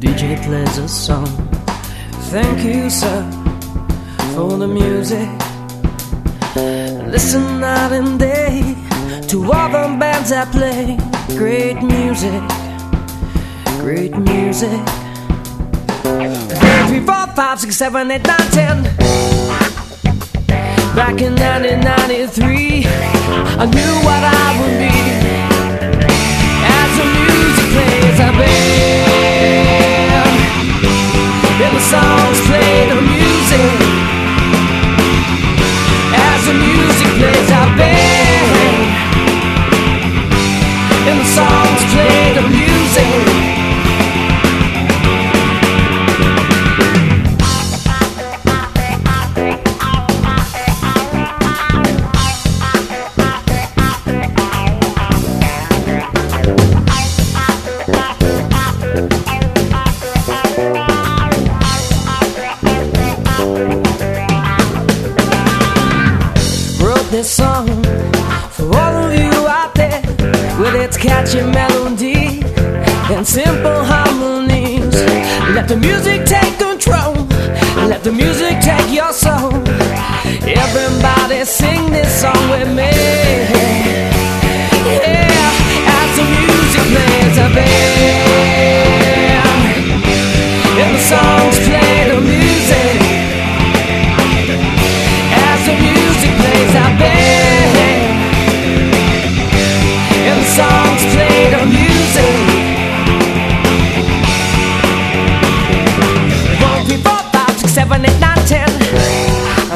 plays a song. Thank you, sir, for the music. Listen night and day to all the bands that play great music. Great music. Three, four, five, six, seven, eight, nine, ten. Back in 1993, I knew what I would be. As the music plays, I. wrote this song for all of you out there with its catchy melody and simple harmonies. Let the music take control. Let the music take your soul. Everybody sing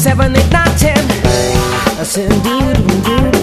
seven, eight, nine, ten. I said, doo doo doo.